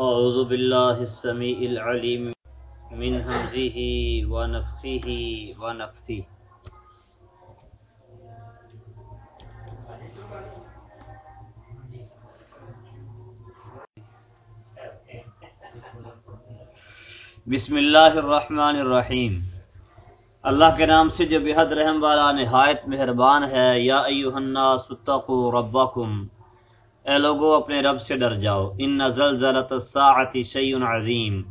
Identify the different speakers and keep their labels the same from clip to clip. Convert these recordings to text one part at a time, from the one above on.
Speaker 1: أعوذ بالله السميع العليم من همزه ونفخه ونفثه. بسم اللہ الرحمن الرحیم اللہ کے نام سے جو بحد رحم والا نہایت مہربان ہے، یا ایوہ الناس اتقوا ربکم اے لوگو، اپنے رب سے ڈر جاؤ۔ ان زلزلۃ الساعۃ شیء عظیم۔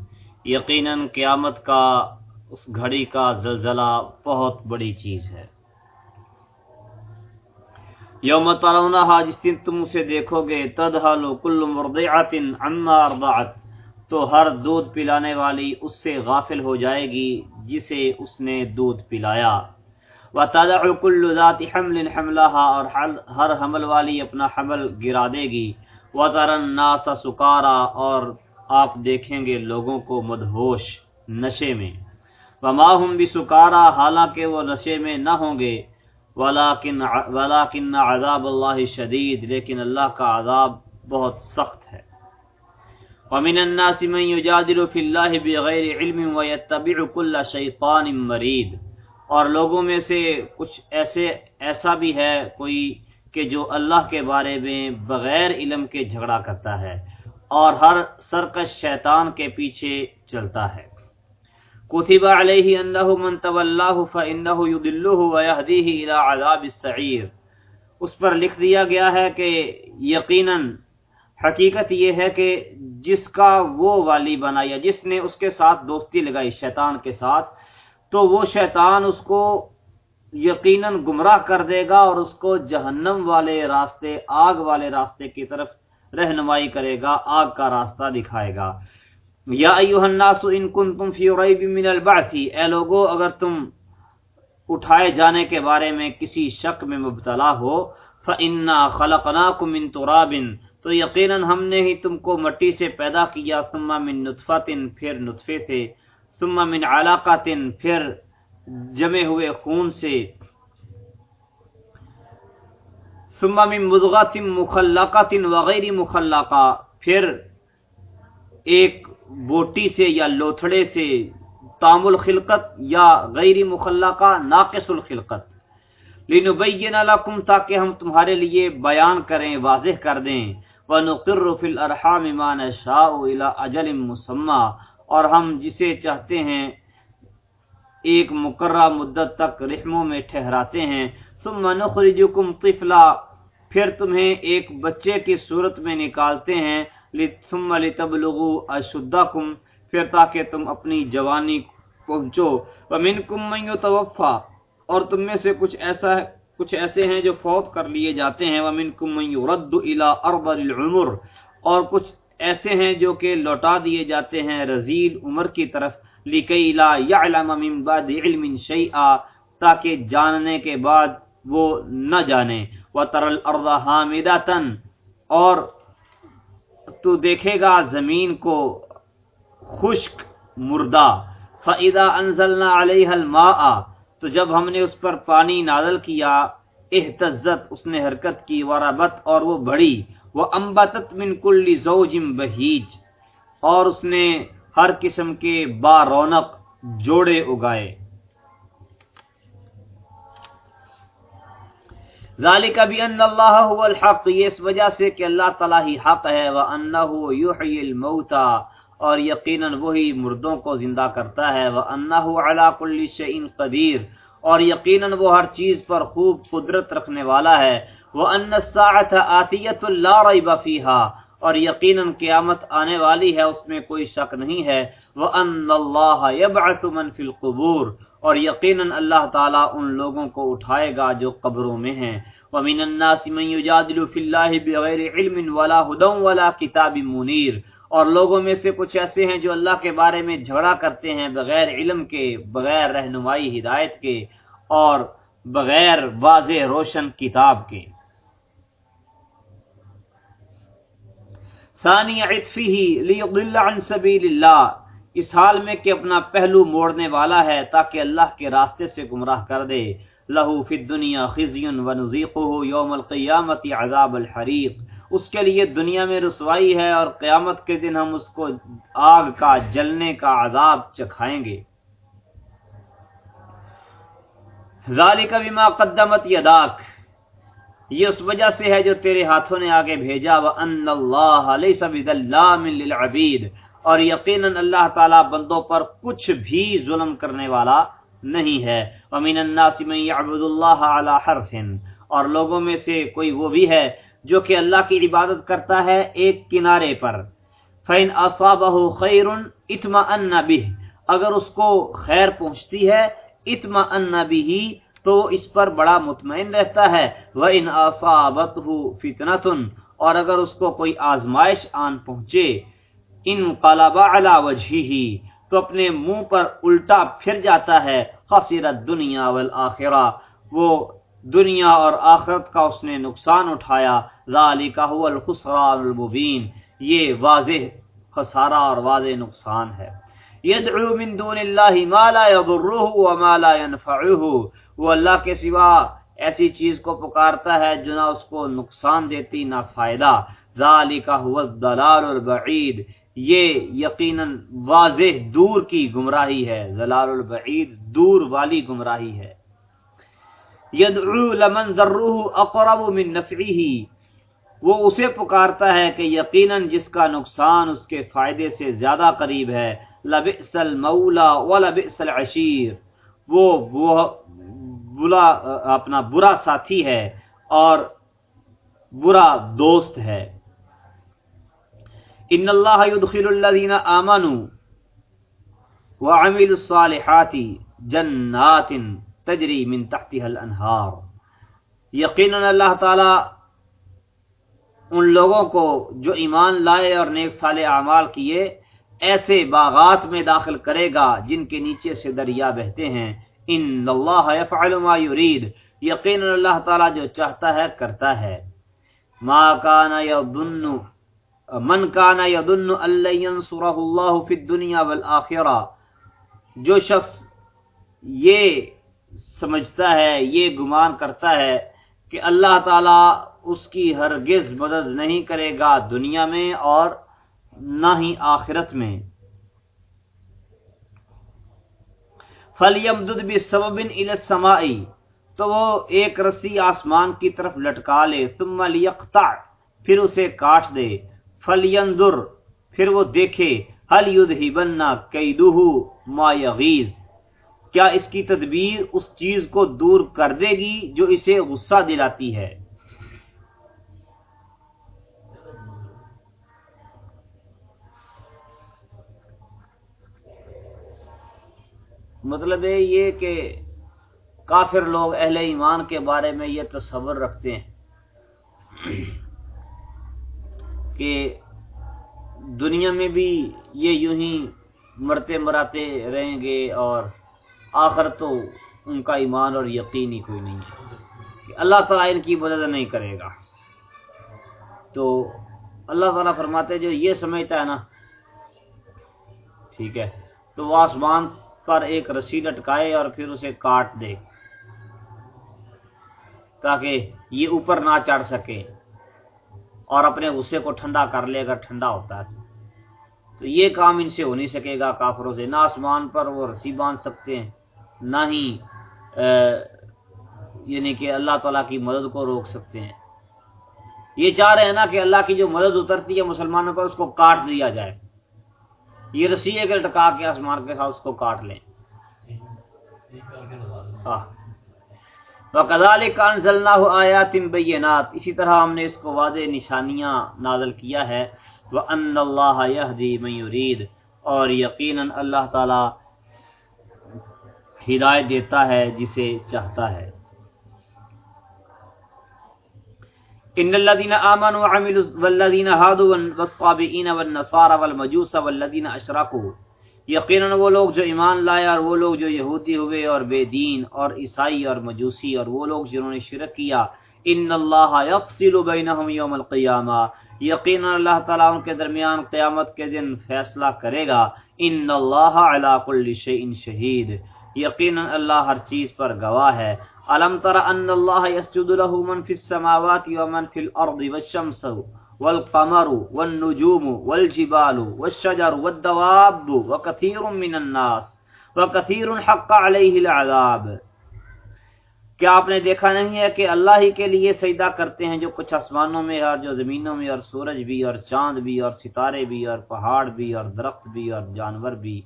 Speaker 1: یقیناً قیامت کا، اس گھڑی کا زلزلہ بہت بڑی چیز ہے۔ یوم ترونہا جس دن تم اسے دیکھو گے۔ تدہل کل مرضعۃ عما ارضعت۔ تو ہر دودھ پلانے والی اس سے غافل ہو جائے گی جسے اس نے دودھ پلایا۔ وَتَدَعُ كُلُّ ذَاتِ حَمْلٍ حَمْلَهَا اور ہر حمل والی اپنا حمل گرا دے گی۔ وَتَرَ النَّاسَ سُكَارَا اور آپ دیکھیں گے لوگوں کو مدہوش نشے میں۔ وَمَا هُمْ بِسُكَارَا حالانکہ وہ نشے میں نہ ہوں گے۔ وَلَكِنَّ عَذَابَ اللَّهِ شَدِيد، لیکن اللہ کا عذاب بہت سخت ہے۔ ومن الناس من يجادل في الله بغير علم ويتبع كل شيطان مريد۔ اور لوگوں میں سے کچھ ایسے ایسا بھی ہے کوئی کہ جو اللہ کے بارے میں بغیر علم کے جھگڑا کرتا ہے اور ہر سرکش شیطان کے پیچھے چلتا ہے۔ کتب علیہ انہ من تولاه فانه يضله ويهديه الى عذاب السعير اس پر لکھ دیا گیا ہے کہ یقیناً حقیقت یہ ہے کہ جس کا وہ والی بنا یا جس نے اس کے ساتھ دوستی لگائی شیطان کے ساتھ تو وہ شیطان اس کو یقیناً گمراہ کر دے گا اور اس کو جہنم والے راستے، آگ والے راستے کی طرف رہنمائی کرے گا، آگ کا راستہ دکھائے گا۔ یا ایوہ الناس ان کنتم فی ریب من البعث، اے لوگو، اگر تم اٹھائے جانے کے بارے میں کسی شک میں مبتلا ہو، فَإِنَّا خَلَقْنَاكُم مِّن تُرَابٍ، تو یقیناً ہم نے ہی تم کو مٹی سے پیدا کیا، ثم من نطفت پھر نطفے سے ثم من علاقات پھر جمے ہوئے خون سے۔ ثم من مضغت مخلقات وغیر مخلقہ۔ پھر ایک بوٹی سے یا لوتھڑے سے تام الخلقت یا غیر مخلقہ ناقص الخلقت۔ لنبین لکم تاکہ ہم تمہارے لیے بیان کریں، واضح کر دیں۔ وَنُقِرُّ فِي الْأَرْحَامِ مَا نَشَاءُ إِلَىٰ أَجَلٍ مُسَمَّى۔ اور ہم جسے چاہتے ہیں، ایک مقررہ مدت تک رحموں میں ٹھہراتے ہیں۔ ثُمَّ نُخْرِجُكُمْ طِفْلًا، پھر تمہیں ایک بچے کی صورت میں نکالتے ہیں۔ ثُمَّ لِتَبْلُغُوا أَشُدَّكُمْ پھر تاکہ تم اپنی جوانی پہنچو۔ وَمِنْكُمْ مَنْ يُتَوَفَّى اور تم میں سے کچھ ایسا کچھ ایسے ہیں جو فوت کر لیے جاتے ہیں۔ وَمِنْكُمْ مَنْ يُرَدُّ إِلَىٰ أَرْضَ الْعُمُرِ اور کچھ ایسے ہیں جو کہ لوٹا دیے جاتے ہیں رزیل عمر کی طرف لِكَيْ لَا يَعْلَمَ مِنْ بَعْدِ عِلْمٍ شَيْئًا تاکہ جاننے کے بعد وہ نہ جانے۔ وَتَرَ الْأَرْضَ حَامِدَةً اور تو دیکھے گا زمین کو خشک مردہ۔ فَإِذَا أَنزَلْنَا عَلَيْهَا الْمَاءَ، تو جب ہم نے اس پر پانی نازل کیا، احتزت، اس نے حرکت کی، وربت، اور وہ بڑی وہ امبتت من کل زوجم بہیج، اور اس نے ہر قسم کے با رونق جوڑے اگائے۔ ذالک بان اللہ هو الحق، یہ اس وجہ سے کہ اللہ تعالی ہی حق ہے وانه یحیی الموتى اور یقیناً وہی مردوں کو زندہ کرتا ہے وہ انہ علا کل شعین قدیر، اور یقیناً وہ ہر چیز پر خوب قدرت رکھنے والا ہے۔ وہ ان ساعت آتیت اللہ ریب فیہا اور یقیناً قیامت آنے والی ہے، اس میں کوئی شک نہیں ہے۔ وہ ان اللہ یبعث من فی القبور۔ اور یقیناً اللہ تعالیٰ ان لوگوں کو اٹھائے گا جو قبروں میں ہیں۔ وَمِنَ النَّاسِ مَن يُجَادِلُ فِي اللَّهِ بِغَيْرِ عِلْمٍ وَلَا هُدًى وَلَا كِتَابٍ مُنِيرٍ۔ اور لوگوں میں سے کچھ ایسے ہیں جو اللہ کے بارے میں جھگڑا کرتے ہیں بغیر علم کے، بغیر رہنمائی ہدایت کے اور بغیر واضح روشن کتاب کے۔ ثانی عطفی لیضل عن سبیل اللہ اس حال میں کہ اپنا پہلو موڑنے والا ہے تاکہ اللہ کے راستے سے گمراہ کر دے۔ لہو فی الدنیا خزی ونذیقہ یوم القیامت عذاب الحریق اس کے لیے دنیا میں رسوائی ہے اور قیامت کے دن ہم اس کو آگ کا، جلنے کا عذاب چکھائیں گے۔ ذالک بما قدمت یداک یہ اس وجہ سے ہے جو تیرے ہاتھوں نے آگے بھیجا وان اللہ لیس بظلام للعبید اور یقینا اللہ تعالی بندوں پر کچھ بھی ظلم کرنے والا نہیں ہے۔ ومن الناس من يعبد الله على حرف۔ اور لوگوں میں سے کوئی وہ بھی ہے جو کہ اللہ کی عبادت کرتا ہے ایک کنارے پر۔ فین اصابہ خیر اتما ان به۔ اگر اس کو خیر پہنچتی ہے اتما ان به۔ تو اس پر بڑا مطمئن رہتا ہے وہ ان اصابت فتنتن اور اگر اس کو کوئی آزمائش آن پہنچے ان قلبا علی وجہی تو اپنے منہ پر الٹا پھر جاتا ہے خسرت دنیا والآخرہ، وہ دنیا اور آخرت کا اس نے نقصان اٹھایا، ذالک هو الخسران المبین، یہ واضح خسارہ اور واضح نقصان ہے۔ یدعو من دون اللہ ما لا يضره وما لا ينفعه. وہ اللہ کے سوا ایسی چیز کو پکارتا ہے جو نہ اس کو نقصان دیتی، نہ فائدہ. ذالک هو الضلال البعید. یہ یقیناً واضح دور کی گمراہی ہے. ضلال البعید دور والی گمراہی ہے. یدعو لمن ذروه اقرب من نفعه. وہ اسے پکارتا ہے کہ یقیناً جس کا نقصان اس کے فائدے سے زیادہ قریب ہے لبئس المولا ولبئس العشیر۔ وہ بلا، اپنا برا ساتھی ہے اور برا دوست ہے۔ ان اللہ يدخل الذين آمنوا وعملوا الصالحات جنات تجری من تحتها الانہار۔ یقینا اللہ تعالی ان لوگوں کو جو ایمان لائے اور نیک صالح اعمال کیے ایسے باغات میں داخل کرے گا جن کے نیچے سے دریا بہتے ہیں۔ ان اللہ يفعل ما يريد یقینا اللہ تعالی جو چاہتا ہے کرتا ہے۔ ما کان یظن من کان یظن ان ينصره الله في الدنيا والاخره جو شخص یہ سمجھتا ہے، یہ گمان کرتا ہے کہ اللہ تعالی اس کی ہرگز مدد نہیں کرے گا دنیا میں اور نہ ہی آخرت میں۔ فلیم دد بھی سببن تو وہ ایک رسی آسمان کی طرف لٹکا لے، ثم لیقطع پھر اسے کاٹ دے۔ فلینظر پھر وہ دیکھے۔ حل یذہبن کیدہ ما یغیظ کیا اس کی تدبیر اس چیز کو دور کر دے گی جو اسے غصہ دلاتی ہے؟ مطلب ہے یہ کہ کافر لوگ اہل ایمان کے بارے میں یہ تصور رکھتے ہیں کہ دنیا میں بھی یہ یوں ہی مرتے مراتے رہیں گے اور آخر تو ان کا ایمان اور یقین ہی کوئی نہیں ہے کہ اللہ تعالیٰ ان کی مدد نہیں کرے گا۔ تو اللہ تعالیٰ فرماتے جو یہ سمجھتا ہے نا، ٹھیک ہے، تو وہ آسمان پر ایک رسی لٹکائے اور پھر اسے کاٹ دے۔ تاکہ یہ اوپر نہ چڑھ سکے اور اپنے غصے کو ٹھنڈا کر لے اگر ٹھنڈا ہوتا ہے۔ تو یہ کام ان سے ہو نہیں سکے گا کافروں سے۔ نہ آسمان پر وہ رسی باندھ سکتے ہیں، نہ ہی یعنی کہ اللہ تعالیٰ کی مدد کو روک سکتے ہیں۔ یہ چاہ رہے ہیں نا کہ اللہ کی جو مدد اترتی ہے مسلمانوں پر، اس کو کاٹ دیا جائے۔ یہ رسی ہے کہ ٹکا کے آسمان کے ساتھ اس کو کاٹ لیں۔ ہاں۔ کدال انزلناه آیات بینات اسی طرح ہم نے اس کو واضح نشانیاں نازل کیا ہے۔ وان اللہ یہدی من یرید اور یقینا اللہ تعالی ہدایت دیتا ہے، جسے چاہتا ہے۔ ان الذين امنوا وعملوا والذين هادوا والصابئين والنصارى والمجوس والذين اشركوا یقینا وہ لوگ جو ایمان لائے اور وہ لوگ جو یہودی ہوئے اور بے دین اور عیسائی اور مجوسی اور وہ لوگ جنہوں نے شرک کیا. ان اللہ یفصل بینہم یوم القیامہ. یقینا اللہ تعالی ان کے درمیان قیامت کے دن فیصلہ کرے گا. ان اللہ علی کل شیء شہید. یقینا اللہ ہر چیز پر گواہ ہے. علم تر ان اللہ یسجد له من فی السماوات و من فی الارض والشمس والقمر والنجوم والجبال والشجر والدواب وكثير من الناس وكثير حق عليه العذاب۔ کیا آپ نے دیکھا نہیں ہے کہ اللہ ہی کے لیے سجدہ کرتے ہیں جو کچھ آسمانوں میں اور جو زمینوں میں اور سورج بھی اور چاند بھی اور ستارے بھی اور پہاڑ بھی اور درخت بھی اور جانور بھی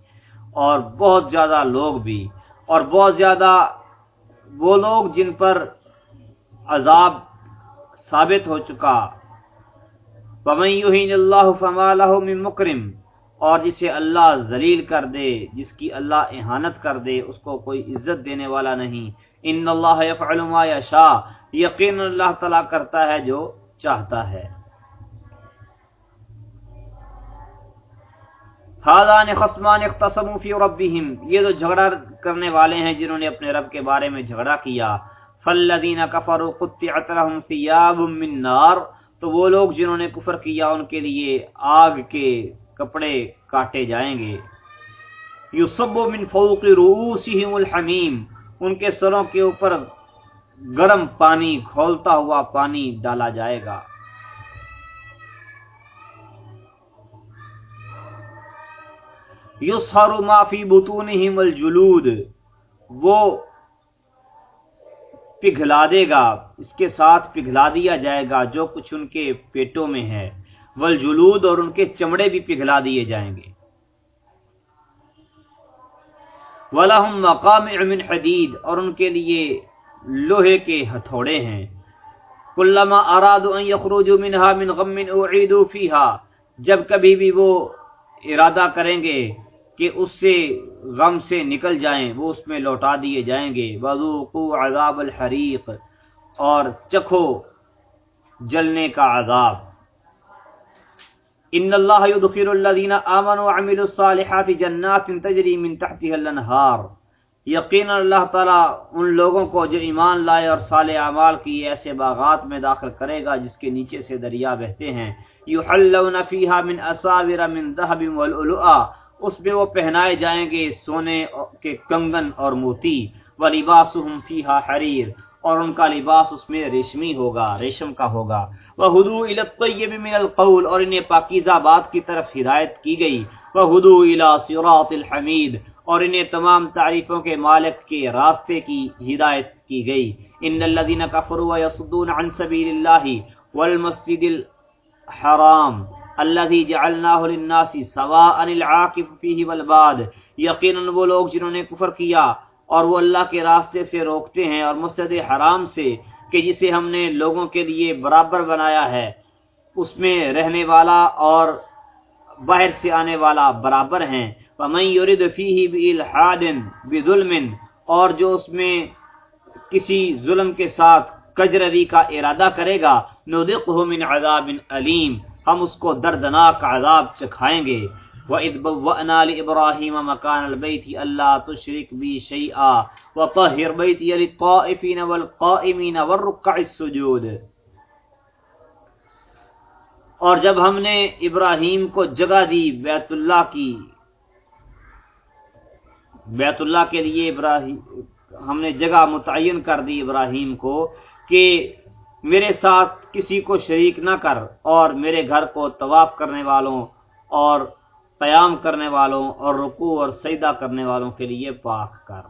Speaker 1: اور بہت زیادہ لوگ بھی اور بہت زیادہ وہ لوگ جن پر عذاب ثابت ہو چکا۔ اللہ فما من مکرم اور جسے اللہ ذلیل کر دے، جس کی اللہ احانت کر دے، اس کو کوئی عزت دینے والا نہیں۔ ان اللہ يفعل ما یشاء یقین اللہ تعالی کرتا ہے جو چاہتا ہے۔ ہادان خصمان اختصموا فی ربهم یہ جو جھگڑا کرنے والے ہیں جنہوں نے اپنے رب کے بارے میں جھگڑا کیا، فالذین کفروا قطعت لهم ثياب من نار، تو وہ لوگ جنہوں نے کفر کیا، ان کے لیے آگ کے کپڑے کاٹے جائیں گے۔ یصب من فوق رؤوسهم الحمیم، ان کے سروں کے اوپر گرم پانی، کھولتا ہوا پانی ڈالا جائے گا۔ یسہر ما فی بطونہم الجلود۔ وہ پگھلا دے گا، اس کے ساتھ پگھلا دیا جائے گا جو کچھ ان کے پیٹوں میں ہے۔ والجلود اور ان کے چمڑے بھی پگھلا دیے جائیں گے۔ وَلَهُمْ مَقَامِعُ مِنْ حَدِيدٍ۔ اور ان کے لیے لوہے کے ہتھوڑے ہیں۔ کلما اراد ان یخرجوا منها من غم اعیدوا فیها جب کبھی بھی وہ ارادہ کریں گے کہ اس سے غم سے نکل جائیں، وہ اس میں لوٹا دیے جائیں گے۔ وذوقوا عذاب الحریق اور چکھو جلنے کا عذاب۔ ان اللہ يدخل الذين امنوا وعملوا الصالحات جنات تجري من تحتها الانهار یقینا اللہ تعالی ان لوگوں کو جو ایمان لائے اور صالح اعمال کی ایسے باغات میں داخل کرے گا جس کے نیچے سے دریا بہتے ہیں۔ یحلون فیها من اساور من ذهب واللؤلؤ اس میں وہ پہنائے جائیں گے سونے کے کنگن اور موتی، ولباسهم فیها حریر اور ان کا لباس اس میں ریشمی ہوگا، ریشم کا ہوگا۔ وہ ہدو الطیب من القول، اور انہیں پاکیزہ بات کی طرف ہدایت کی گئی۔ وہ ہدو الا صراط الحمید اور انہیں تمام تعریفوں کے مالک کے راستے کی ہدایت کی گئی۔ ان الذين كفروا ويصدون عن سبيل الله والمسجد الحرام الذي جعلناه للناس سواء العاكف فيه والباد. یقینا وہ لوگ جنہوں نے کفر کیا اور وہ اللہ کے راستے سے روکتے ہیں اور مسجد حرام سے کہ جسے ہم نے لوگوں کے لیے برابر بنایا ہے، اس میں رہنے والا اور باہر سے آنے والا برابر ہیں۔ وَمَن يُرِدْ فِيهِ بِإِلْحَادٍ، بِظُلْمٍ، اور جو اس میں کسی ظلم کے ساتھ کجروی کا ارادہ کرے گا، نُذِقْهُ مِنْ عَذَابٍ عَلِيمٍ ہم اس کو دردناک عذاب چکھائیں گے۔ وَإِذْ بَوَّأْنَا لِإِبْرَاهِيمَ مَكَانَ الْبَيْتِ أَلَّا تُشْرِكْ بِي شَيْئًا وَطَهِّرْ بَيْتِيَ لِلطَّائِفِينَ وَالْقَائِمِينَ وَالرُّكَّعِ السُّجُودِ۔ اور جب ہم نے ابراہیم کو جگہ دی بیت اللہ کی، بیت اللہ کے لیے ابراہیم ہم نے جگہ متعین کر دی ابراہیم کو کہ میرے ساتھ کسی کو شریک نہ کر اور میرے گھر کو طواف کرنے والوں اور قیام کرنے والوں اور رکوع اور سجدہ کرنے والوں کے لیے پاک کر۔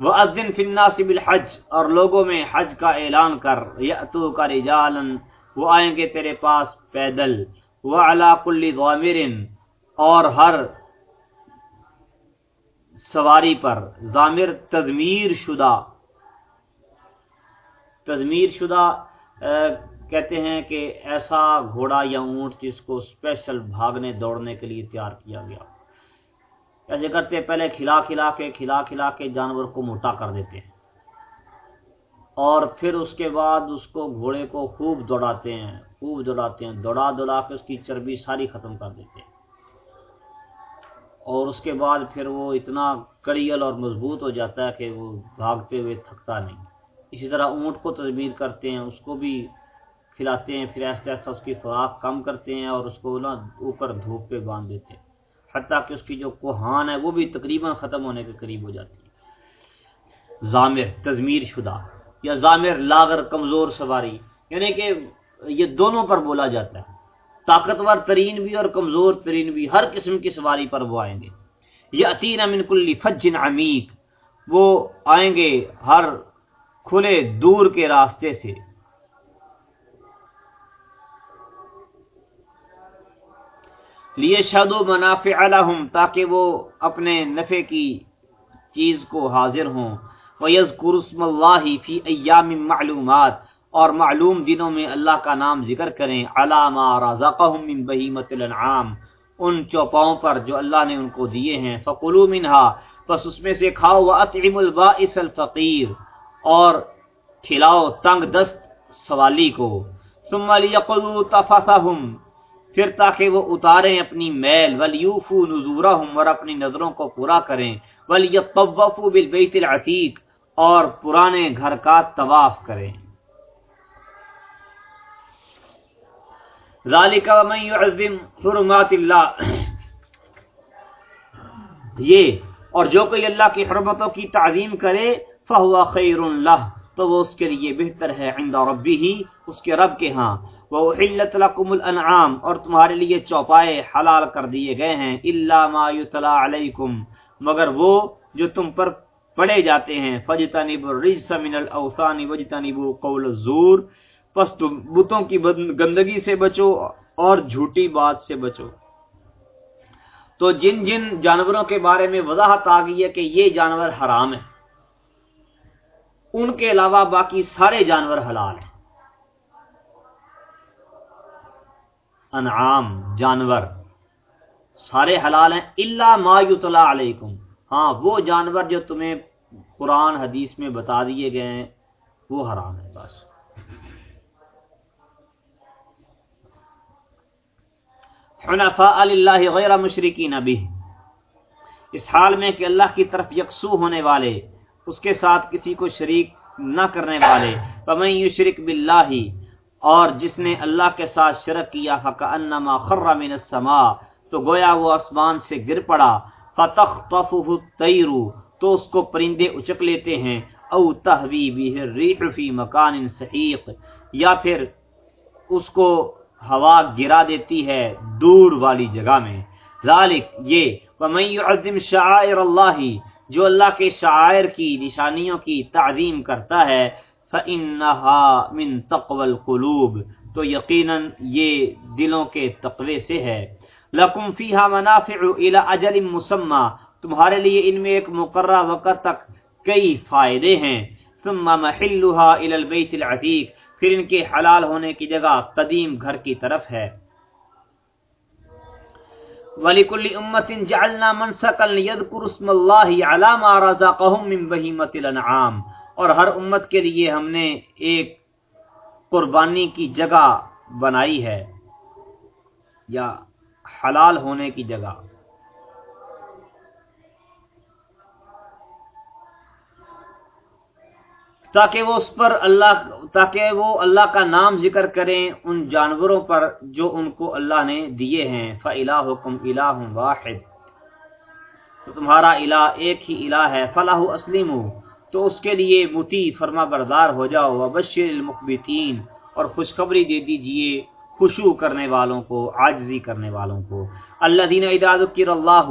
Speaker 1: وہ ادن فنا سبل حج اور لوگوں میں حج کا اعلان کر۔ یا تو کا رجالن وہ آئیں گے تیرے پاس پیدل۔ وہ علاق الغامرن اور ہر سواری پر۔ ضامر تضمیر شدہ۔ تضمیر شدہ کہتے ہیں کہ ایسا گھوڑا یا اونٹ جس کو اسپیشل بھاگنے، دوڑنے کے لیے تیار کیا گیا۔ ایسے کرتے پہلے کھلا کھلا کے، کھلا کھلا کے جانور کو موٹا کر دیتے ہیں۔ اور پھر اس کے بعد اس کو گھوڑے کو خوب دوڑاتے ہیں، خوب دوڑاتے ہیں۔ دوڑا دوڑا کے اس کی چربی ساری ختم کر دیتے ہیں۔ اور اس کے بعد پھر وہ اتنا کڑیل اور مضبوط ہو جاتا ہے کہ وہ بھاگتے ہوئے تھکتا نہیں۔ اسی طرح اونٹ کو تجمیر کرتے ہیں، اس کو بھی کھلاتے ہیں، پھر ایسا ایسا اس کی خوراک کم کرتے ہیں اور اس کو نا اوپر دھوپ پہ باندھ دیتے ہیں۔ حتیٰ کہ اس کی جو کوہان ہے، وہ بھی تقریباً ختم ہونے کے قریب ہو جاتی ہے۔ ضامر تزمیر شدہ یا ضامر، لاغر، کمزور سواری یعنی کہ یہ دونوں پر بولا جاتا ہے۔ طاقتور ترین بھی اور کمزور ترین بھی ہر قسم کی سواری پر وہ آئیں گے۔ یہ عطین امن کلی فجن عمیق، وہ آئیں گے ہر کھلے دور کے راستے سے۔ لیے شد و منافع الحم تاکہ وہ اپنے نفع کی چیز کو حاضر ہوں۔ وہ یز قرسم اللہ فی ایام معلومات، اور معلوم دنوں میں اللہ کا نام ذکر کریں۔ علامہ رزقہم من بہیمت الانعام، ان چوپاؤں پر جو اللہ نے ان کو دیے ہیں۔ فقلو منہا پس اس میں سے کھاؤ۔ واطعم البائس الفقیر۔ اور کھلاؤ تنگ دست سوالی کو۔ ثم لیقضوا تفثہم پھر تاکہ وہ اتاریں اپنی میل۔ ولیوفو نزورہم اور اپنی نظروں کو پورا کریں۔ ولیطوفوا بالبیت العتیق، اور پرانے گھر کا طواف کریں۔ ذالک ومن يعظم حرمات اللہ۔ یہ اور جو کوئی اللہ کی حرمتوں کی تعظیم کرے فہو خیر لہ تو وہ اس کے لیے بہتر ہے عند ربی ہی اس کے رب کے ہاں. وہ وَأُحِلَّتْ لَكُمُ الْأَنْعَامِ، اور تمہارے لیے چوپائے حلال کر دیے گئے ہیں. الا ما يُتْلَى عَلَيْكُمْ، مگر وہ جو تم پر پڑے جاتے ہیں. فَجْتَنِبُ الرِّجْسَ مِنَ الْأَوْثَانِ وَجْتَنِبُ قَوْلَ الزُّورِ، پس تم بتوں کی گندگی سے بچو اور جھوٹی بات سے بچو. تو جن جن جانوروں کے بارے میں وضاحت آ گئی ہے کہ یہ جانور حرام ہے. ان کے علاوہ باقی سارے جانور حلال ہیں۔ انعام، جانور، سارے حلال ہیں اللہ ما یطلع علیکم۔ ہاں وہ جانور جو تمہیں قرآن، حدیث میں بتا دیے گئے ہیں، وہ حرام ہے، بس۔ حنفاء اللہ غیر مشرقی نبی اس حال میں کہ اللہ کی طرف یکسو ہونے والے اس کے ساتھ کسی کو شریک نہ کرنے والے۔ فمن یشرک باللہ اور جس نے اللہ کے ساتھ شرک کیا فکانما خر من السماء، تو گویا وہ آسمان سے گر پڑا۔ فتخطفه الطير، تو اس کو پرندے اچک لیتے ہیں۔ او تهوی به الريح في یا پھر اس کو ہوا گرا دیتی ہے دور والی جگہ میں۔ ذالک یہ، ومن يعظم شعائر اللہ جو اللہ کے شاعر کی، نشانیوں کی تعظیم کرتا ہے، فَإِنَّهَا مِن تَقْوَ الْقُلُوبِ، تو یقیناً یہ دلوں کے تقوی سے ہے۔ لَكُمْ فِيهَا مَنَافِعُ إِلَى أَجَلٍ مُسَمَّى، تمہارے لیے ان میں ایک مقررہ وقت تک کئی فائدے ہیں۔ ثُمَّ مَحِلُّهَا إِلَى الْبَيْتِ الْعَتِيقِ، پھر ان کے حلال ہونے کی جگہ قدیم گھر کی طرف ہے۔ وَلِكُلِّ أُمَّةٍ جَعَلْنَا مَنْسَكًا لِيَذْكُرُ اسْمَ اللَّهِ عَلَى مَا رَزَقَهُم مِّن بَهِيمَةِ الْأَنْعَامِ اور ہر امت کے لیے ہم نے ایک قربانی کی جگہ بنائی ہے، یا حلال ہونے کی جگہ۔ تاکہ وہ اس پر اللہ، تاکہ وہ اللہ کا نام ذکر کریں ان جانوروں پر جو ان کو اللہ نے دیے ہیں۔ فلاح حکم الہ واحد۔ تو تمہارا الہ ایک ہی الہ ہے۔ فلاح اسلم تو اس کے لیے متی، فرما بردار ہو جاؤ۔ وبشر المخبتین اور خوشخبری دے دیجیے خوشو کرنے والوں کو، عاجزی کرنے والوں کو۔ اللہ دین اداد اللہ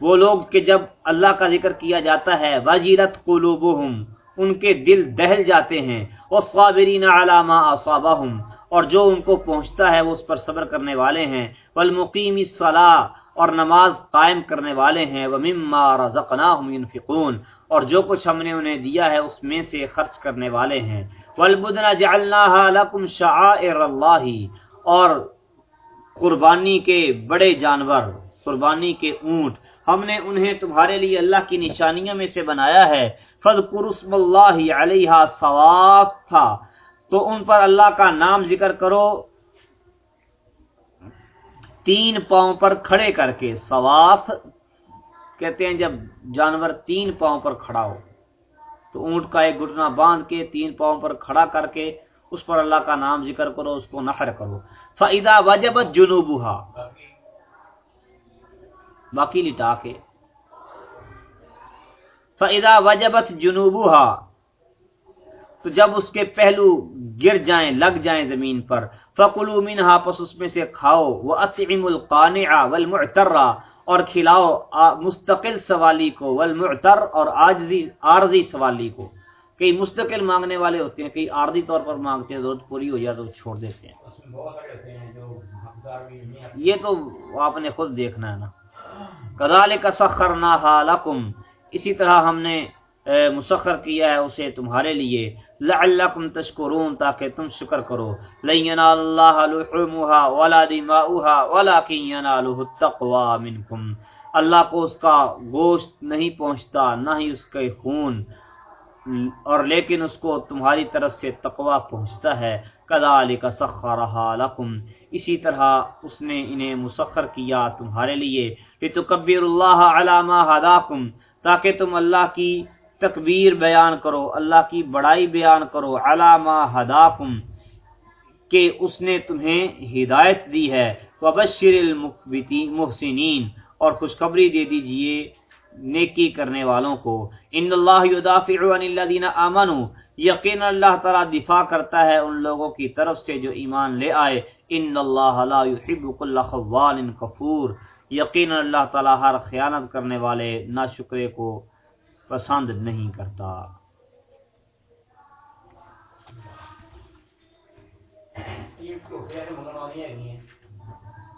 Speaker 1: وہ لوگ کہ جب اللہ کا ذکر کیا جاتا ہے وزیرت قلوبہم ان کے دل دہل جاتے ہیں۔ والصابرین علی ما اصابہم اور جو ان کو پہنچتا ہے وہ اس پر صبر کرنے والے ہیں۔ والمقیم الصلاۃ اور نماز قائم کرنے والے ہیں۔ ومما رزقناہم ينفقون۔ اور جو کچھ ہم نے انہیں دیا ہے اس میں سے خرچ کرنے والے ہیں۔ والبدن جعلناها لكم شعائر اللہ اور قربانی کے بڑے جانور، قربانی کے اونٹ۔ ہم نے انہیں تمہارے لیے اللہ کی نشانیوں میں سے بنایا ہے۔ فذکر اسم اللہ علیہ صوافا تو ان پر اللہ کا نام ذکر کرو۔ تین پاؤں پر کھڑے کر کے صواف۔ کہتے ہیں جب جانور تین پاؤں پر کھڑا ہو، تو اونٹ کا ایک گھٹنا باندھ کے تین پاؤں پر کھڑا کر کے اس پر اللہ کا نام ذکر کرو، اس کو نحر کرو۔ فعدا وجبت جنوبہ باقی لٹا کے فعدا وجبت جنوبہ تو جب اس کے پہلو گر جائیں، لگ جائیں زمین پر فقلو منہا پس اس میں سے کھاؤ۔ وہ اطعم القانع والمعترہ اور کھلاؤ مستقل سوالی کو، والمعتر۔ اور عاجزی عارضی سوالی کو۔ کئی مستقل مانگنے والے ہوتے ہیں، کئی عارضی طور پر مانگتے ہیں، ضرورت پوری ہو جائے تو چھوڑ دیتے ہیں۔ یہ تو آپ نے خود دیکھنا ہے نا۔ کدال کا سخر اسی طرح ہم نے مسخر کیا ہے اسے تمہارے لیے، لعلکم تشکرون، تاکہ تم شکر کرو۔ لن ینال اللہ لحومها ولا دماؤها ولكن يناله التقوى منکم۔ اللہ کو اس کا گوشت نہیں پہنچتا، نہ ہی اس کے خون۔ اور لیکن اس کو تمہاری طرف سے تقوی پہنچتا ہے۔ کذالک سخرها لکم۔ اسی طرح اس نے انہیں مسخر کیا تمہارے لیے۔ لتکبر اللہ علی ما هداکم تاکہ تم اللہ کی تکبیر بیان کرو، اللہ کی بڑائی بیان کرو۔ علامہ ہداکم۔ کہ اس نے تمہیں ہدایت دی ہے۔ وبشر المحسنین اور خوشخبری دے دیجیے۔ نیکی کرنے والوں کو۔ ان اللہ یدافع عن الذین آمنوا یقین اللہ تعالی دفاع کرتا ہے ان لوگوں کی طرف سے جو ایمان لے آئے۔ ان اللہ لا يحب كل خوان کفور۔ یقین اللہ تعالی ہر خیانت کرنے والے ناشکرے کو پسند نہیں کرتا۔ یہ